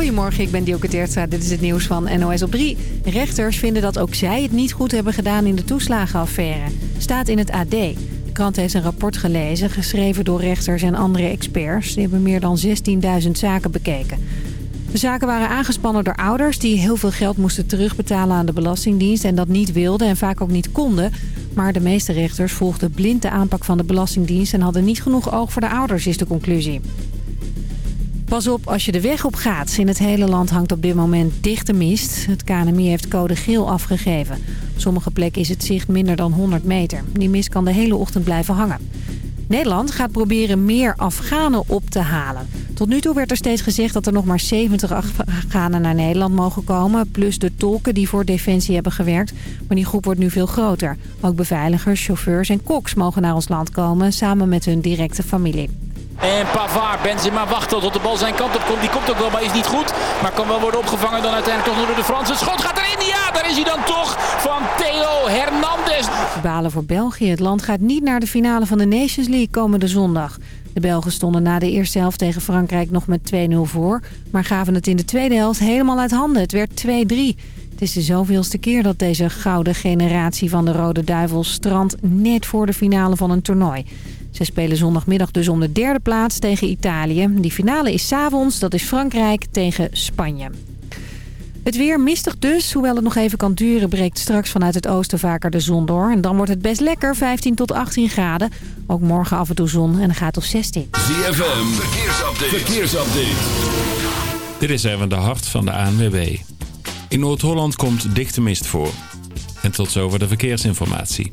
Goedemorgen, ik ben Dioke Teertstra. Dit is het nieuws van NOS op 3. Rechters vinden dat ook zij het niet goed hebben gedaan in de toeslagenaffaire. Staat in het AD. De krant heeft een rapport gelezen, geschreven door rechters en andere experts. Die hebben meer dan 16.000 zaken bekeken. De zaken waren aangespannen door ouders die heel veel geld moesten terugbetalen aan de Belastingdienst... en dat niet wilden en vaak ook niet konden. Maar de meeste rechters volgden blind de aanpak van de Belastingdienst... en hadden niet genoeg oog voor de ouders, is de conclusie. Pas op als je de weg op gaat. In het hele land hangt op dit moment dichte mist. Het KNMI heeft code geel afgegeven. Op sommige plekken is het zicht minder dan 100 meter. Die mist kan de hele ochtend blijven hangen. Nederland gaat proberen meer Afghanen op te halen. Tot nu toe werd er steeds gezegd dat er nog maar 70 Afghanen naar Nederland mogen komen. Plus de tolken die voor Defensie hebben gewerkt. Maar die groep wordt nu veel groter. Ook beveiligers, chauffeurs en koks mogen naar ons land komen. Samen met hun directe familie. En Pavard, Benzema wacht tot de bal zijn kant op komt. Die komt ook wel, maar is niet goed. Maar kan wel worden opgevangen dan uiteindelijk toch door de Fransen. Schot gaat erin, ja, daar is hij dan toch van Theo Hernandez. Balen voor België. Het land gaat niet naar de finale van de Nations League komende zondag. De Belgen stonden na de eerste helft tegen Frankrijk nog met 2-0 voor. Maar gaven het in de tweede helft helemaal uit handen. Het werd 2-3. Het is de zoveelste keer dat deze gouden generatie van de Rode Duivels strandt net voor de finale van een toernooi. Ze spelen zondagmiddag dus om de derde plaats tegen Italië. Die finale is s'avonds, dat is Frankrijk tegen Spanje. Het weer mistig dus. Hoewel het nog even kan duren, breekt straks vanuit het oosten vaker de zon door. En dan wordt het best lekker, 15 tot 18 graden. Ook morgen af en toe zon en dan gaat het tot 16. ZFM, verkeersupdate. verkeersupdate. Dit is even de hart van de ANWB. In Noord-Holland komt dichte mist voor. En tot zover de verkeersinformatie.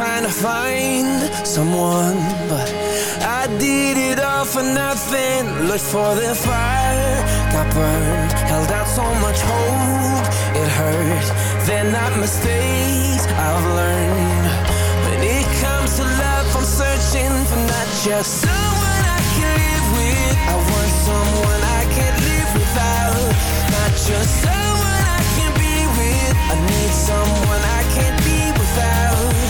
Trying to find someone But I did it all for nothing. Looked for the fire, got burned Held out so much hope, it hurt They're not mistakes I've learned. When it comes to love, I'm searching for not just someone I can live with. I want someone I can't live without. Not just someone I can be with. I need someone I can't be without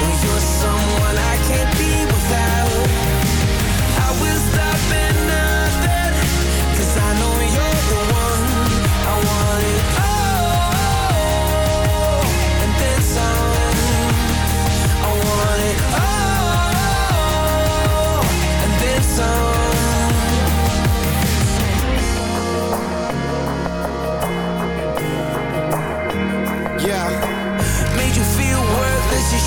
you're someone I can't be without. I will stop at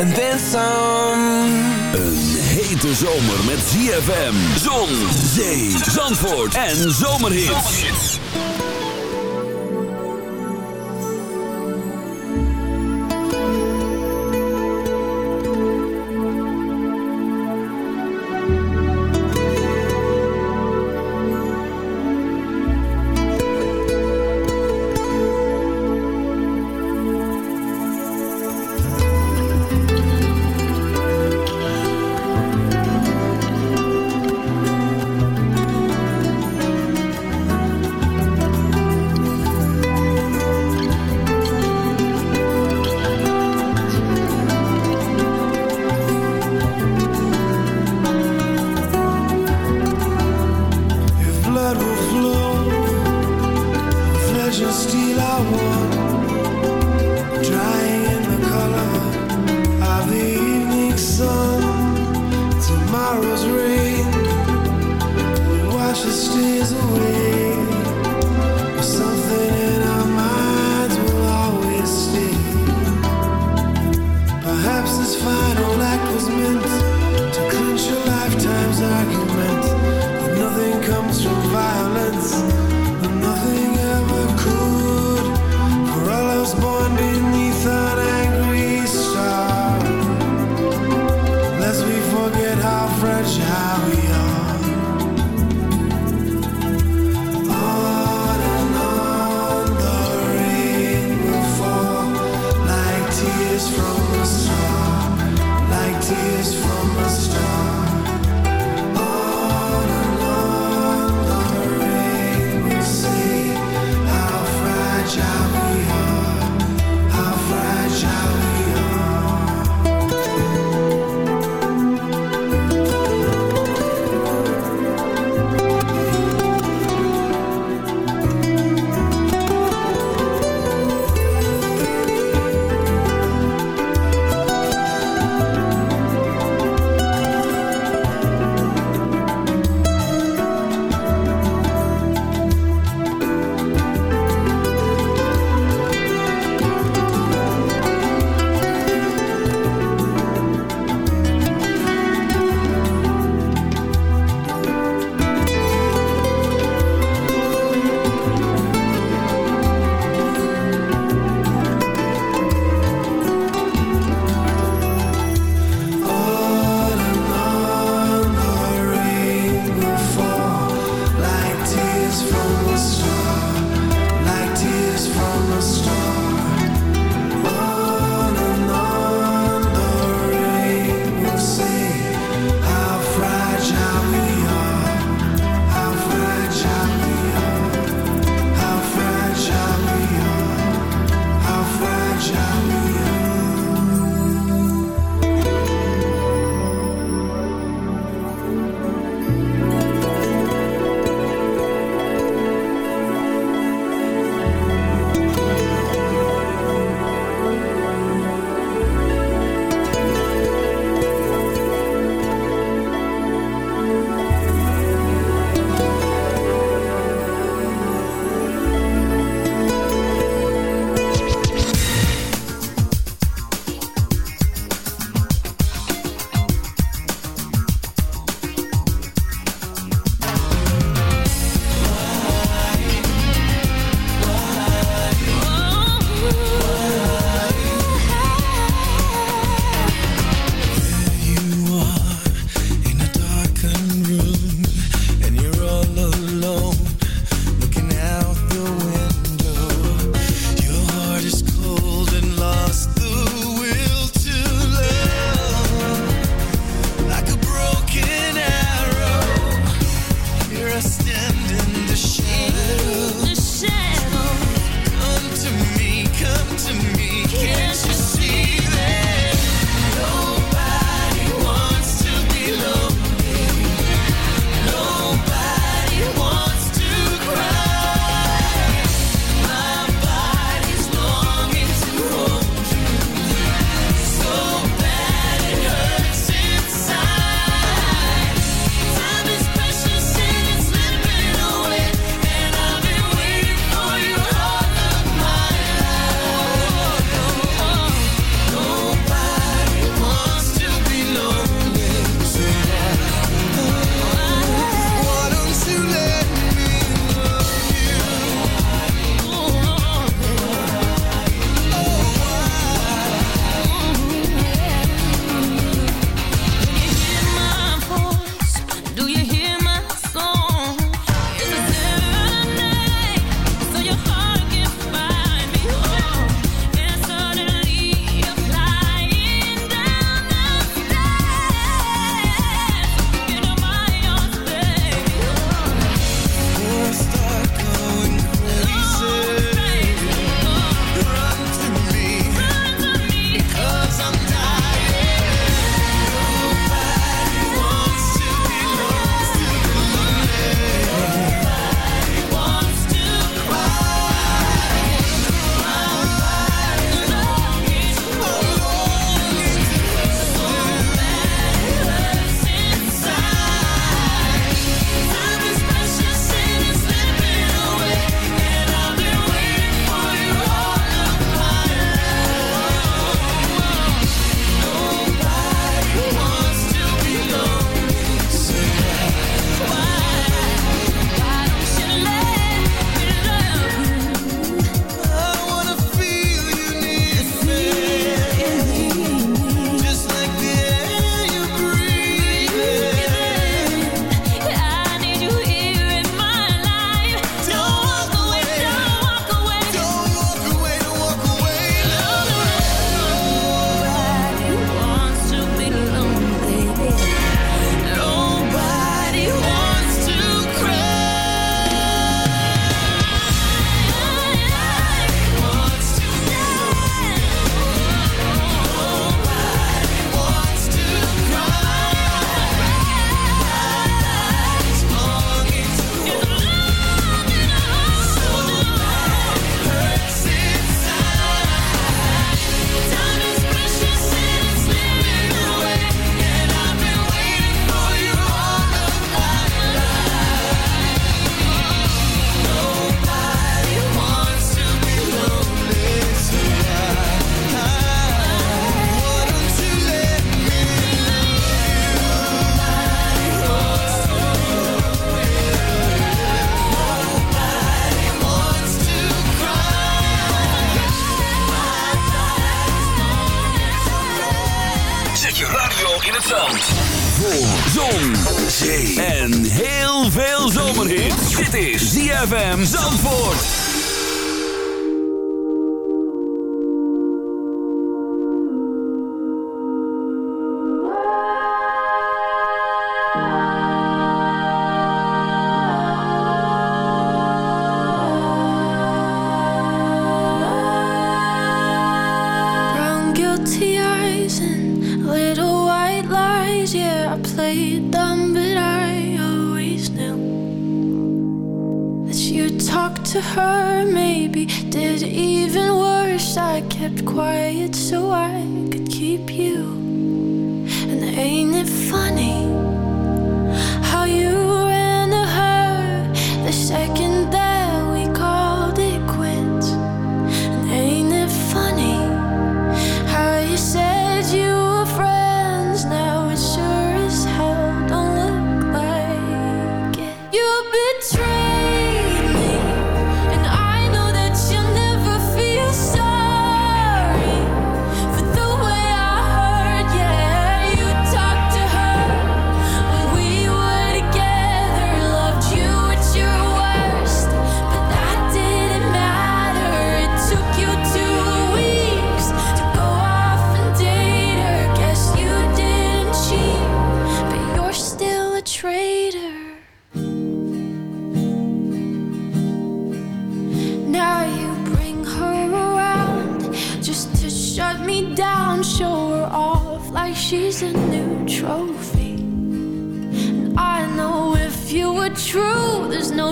and then some. Een hete zomer met ZFM, zon, zee, zandvoort en zomerhits. must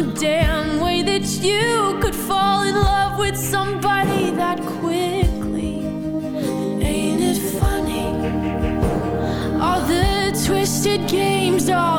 no damn way that you could fall in love with somebody that quickly. Ain't it funny? All the twisted games, all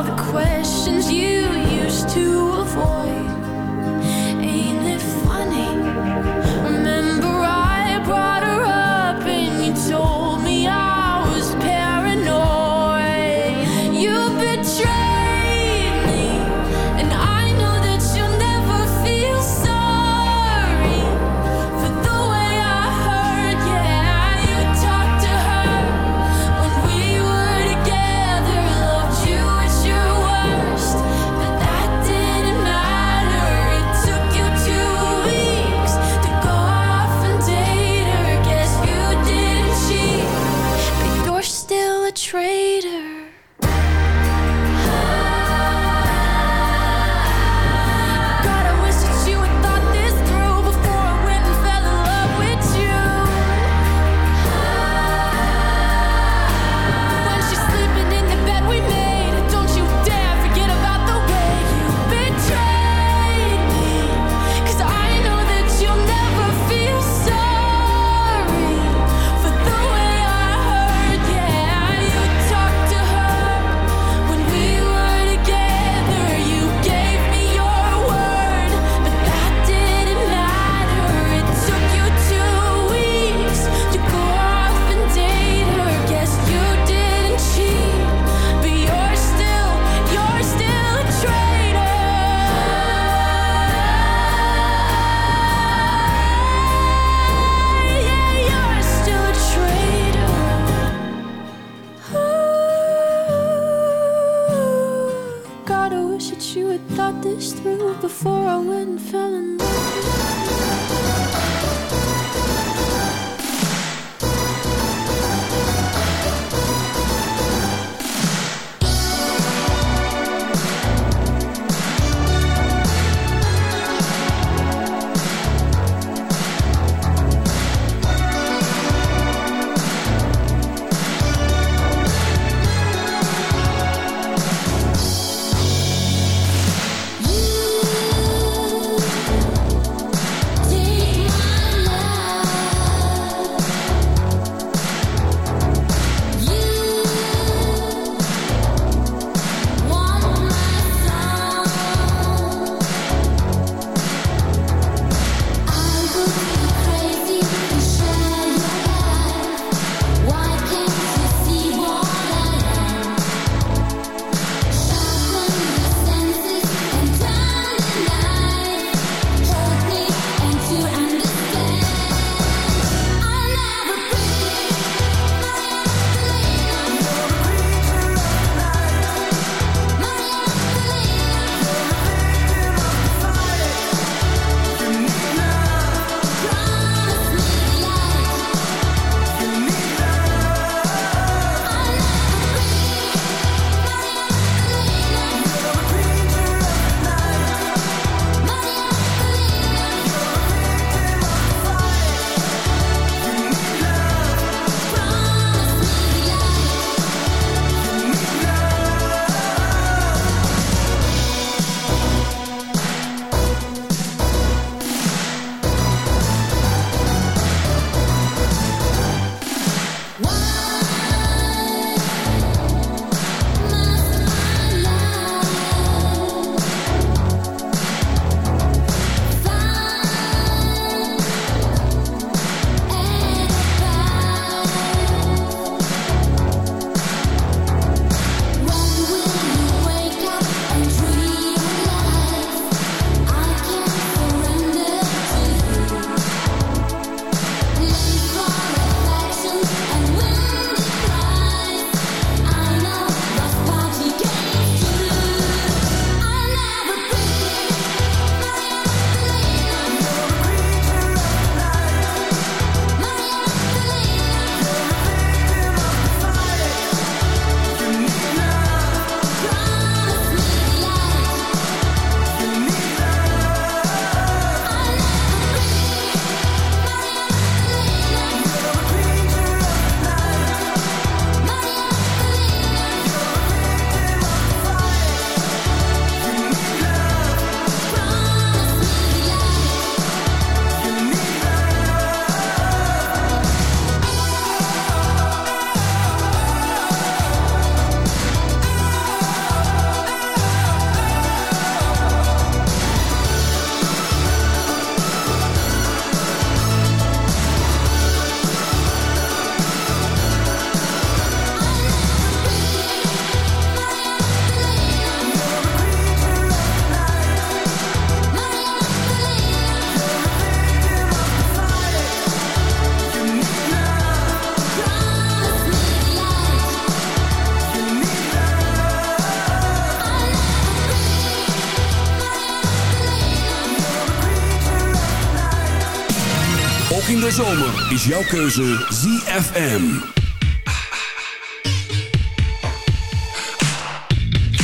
is jouw keuze ZFM.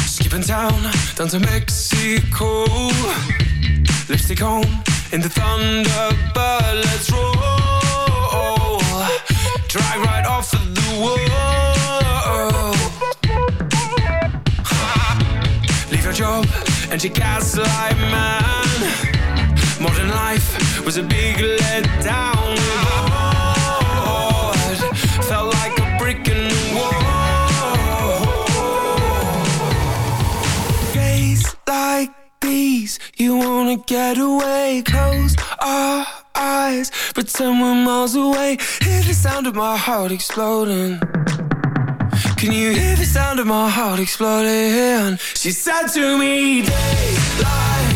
Skipping town down to Mexico. Lipstick on in the Thunderbird. Let's roll. Drive right off of the wall. Leave your job and your gaslight man. Modern life was a big letdown. Felt like a. Days like these, you wanna get away. Close our eyes, pretend we're miles away. Hear the sound of my heart exploding. Can you hear the sound of my heart exploding? She said to me, days like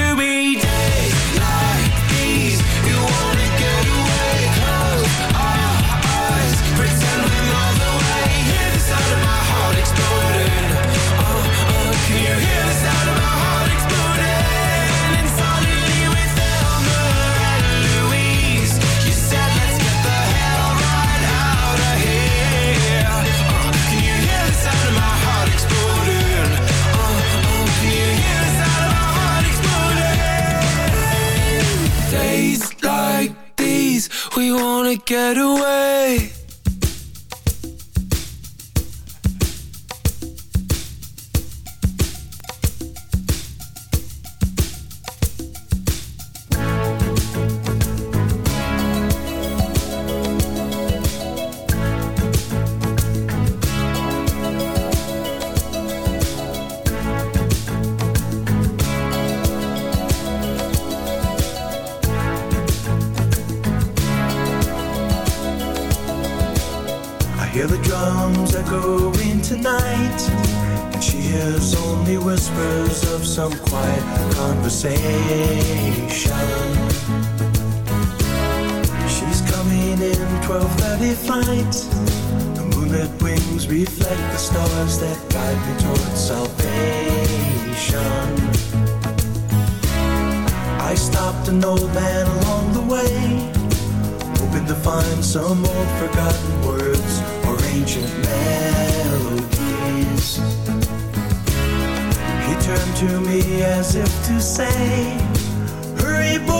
to be dead. We wanna get away. An old man along the way hoping to find some old forgotten words or ancient melodies. He turned to me as if to say, Hurry, boy,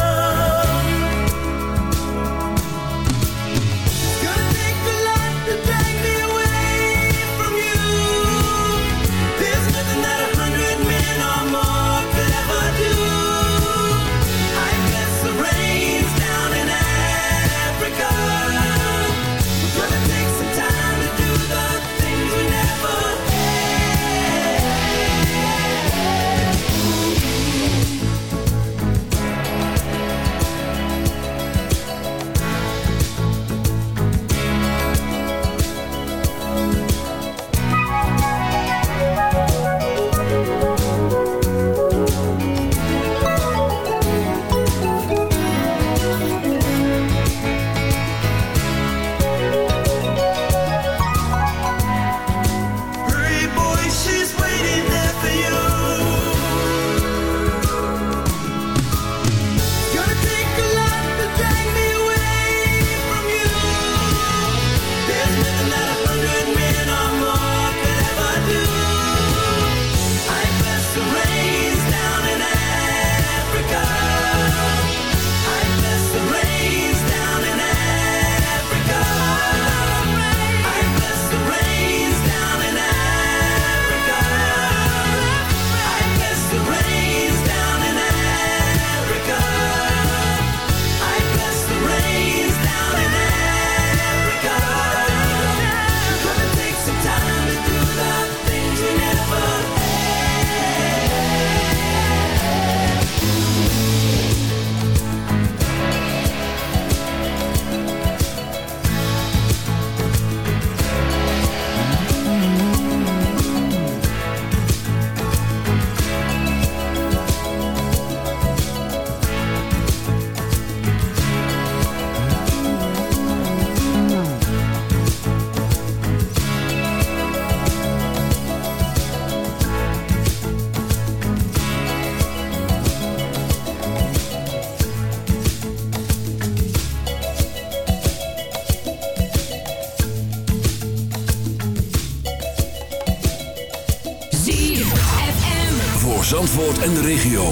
Zandvoort en de regio.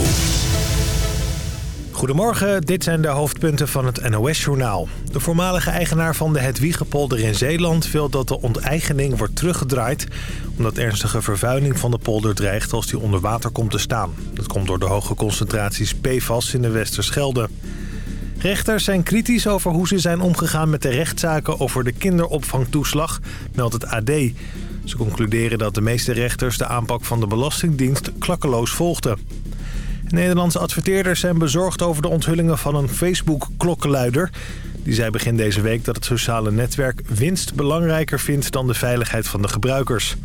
Goedemorgen, dit zijn de hoofdpunten van het NOS-journaal. De voormalige eigenaar van de Hedwiegepolder in Zeeland wil dat de onteigening wordt teruggedraaid... omdat ernstige vervuiling van de polder dreigt als die onder water komt te staan. Dat komt door de hoge concentraties PFAS in de Westerschelde. Rechters zijn kritisch over hoe ze zijn omgegaan met de rechtszaken over de kinderopvangtoeslag, meldt het AD. Ze concluderen dat de meeste rechters de aanpak van de Belastingdienst klakkeloos volgden. Nederlandse adverteerders zijn bezorgd over de onthullingen van een Facebook-klokkenluider. Die zei begin deze week dat het sociale netwerk winst belangrijker vindt dan de veiligheid van de gebruikers.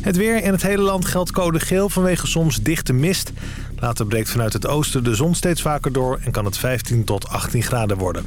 Het weer in het hele land geldt code geel vanwege soms dichte mist. Later breekt vanuit het oosten de zon steeds vaker door en kan het 15 tot 18 graden worden.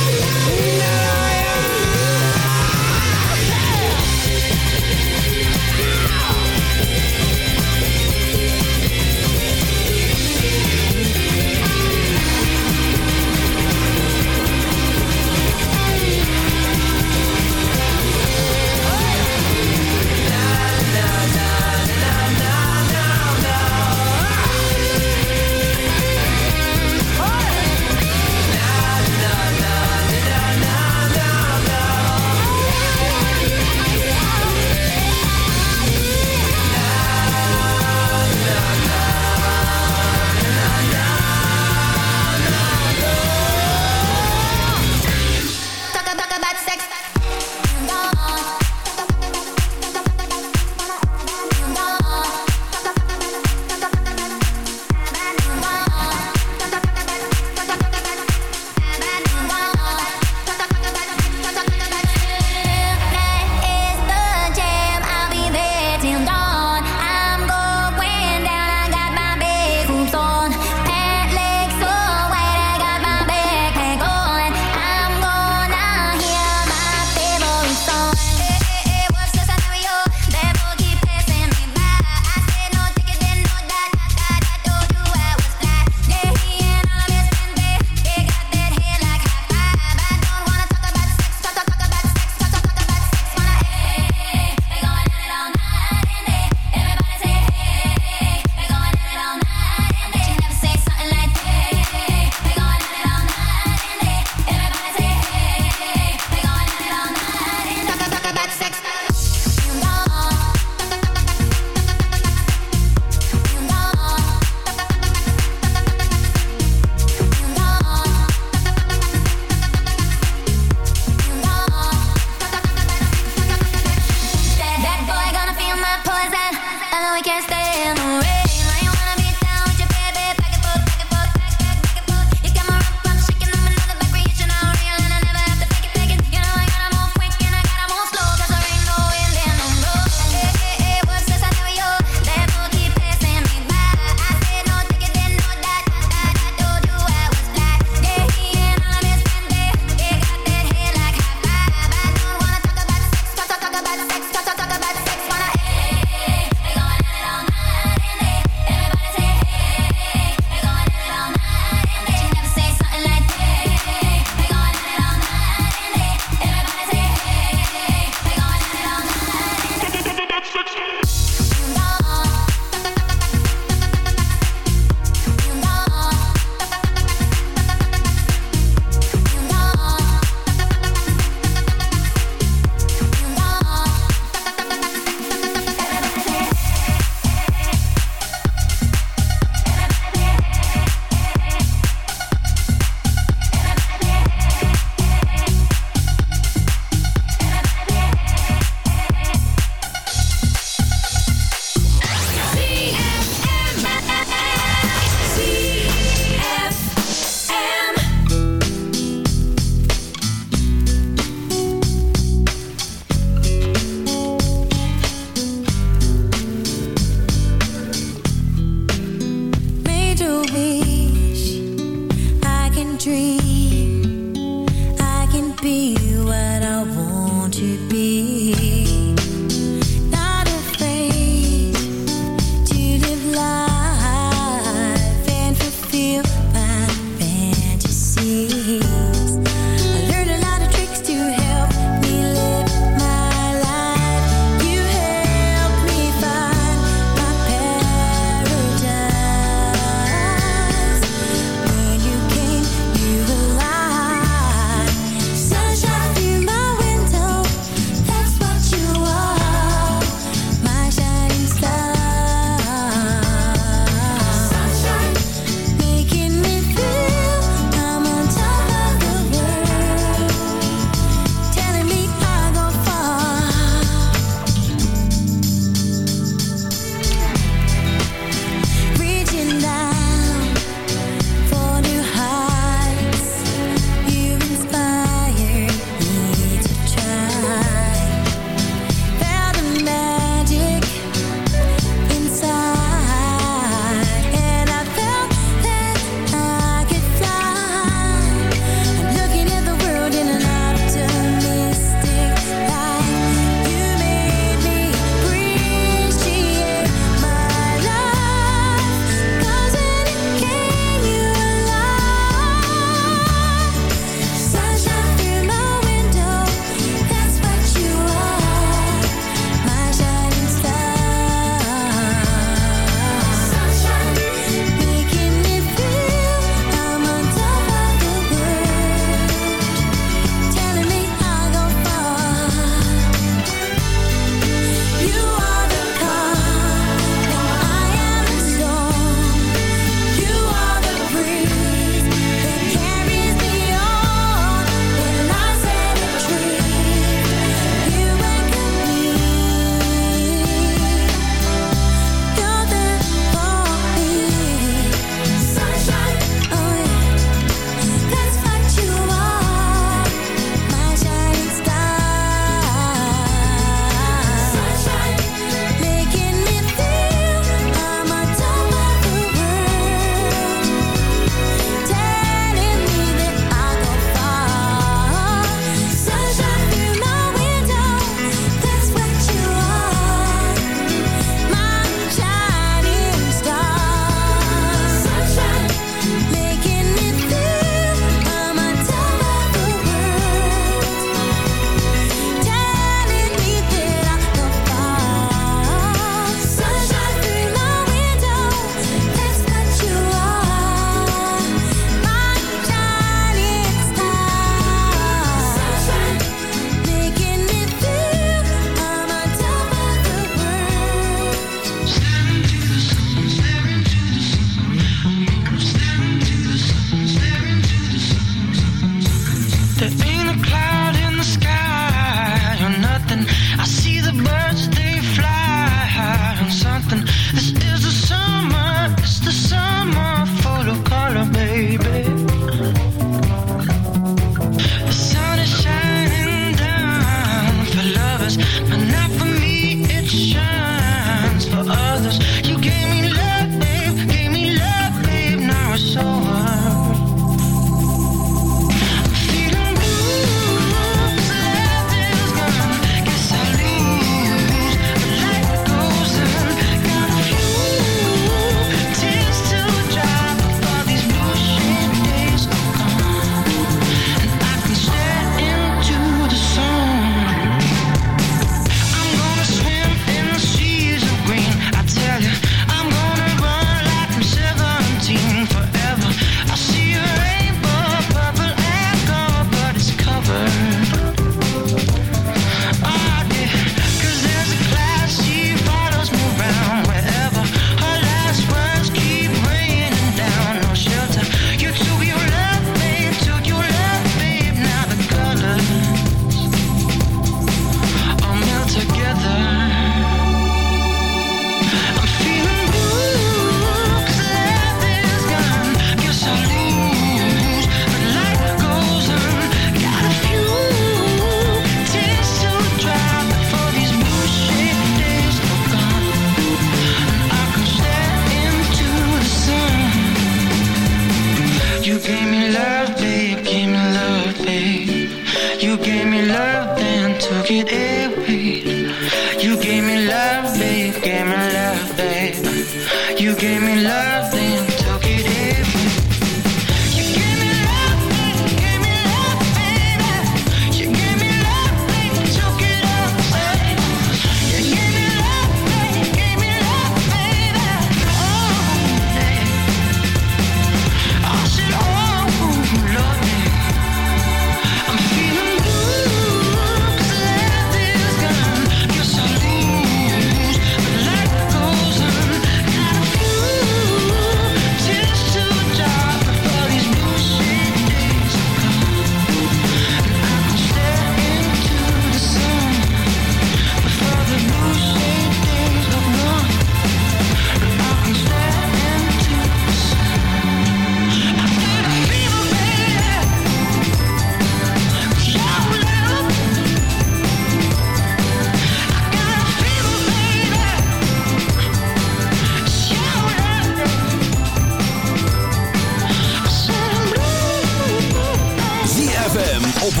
op 106.9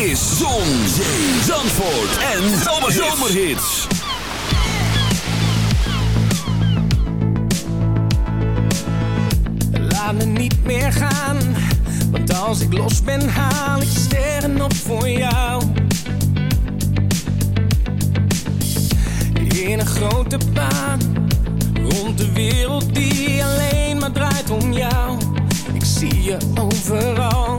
is Zon, Zee, Zandvoort en Zomerhits. Laat me niet meer gaan, want als ik los ben haal ik sterren op voor jou. In een grote baan, rond de wereld die alleen maar draait om jou. Ik zie je overal.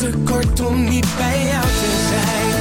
te kort om niet bij jou te zijn.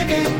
ticket.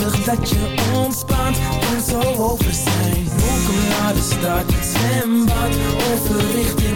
Zorg dat je ontspant en zo over zijn. Welkom naar de stad, zwembad, overrichting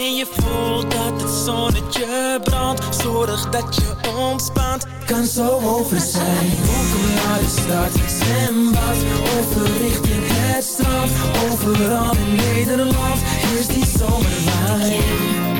en je voelt dat het zonnetje brandt. Zorg dat je ontspant, Kan zo over zijn. Welkom naar de stad. Zwembad, over richting het strand. Overal in Nederland. Is die zomerwijn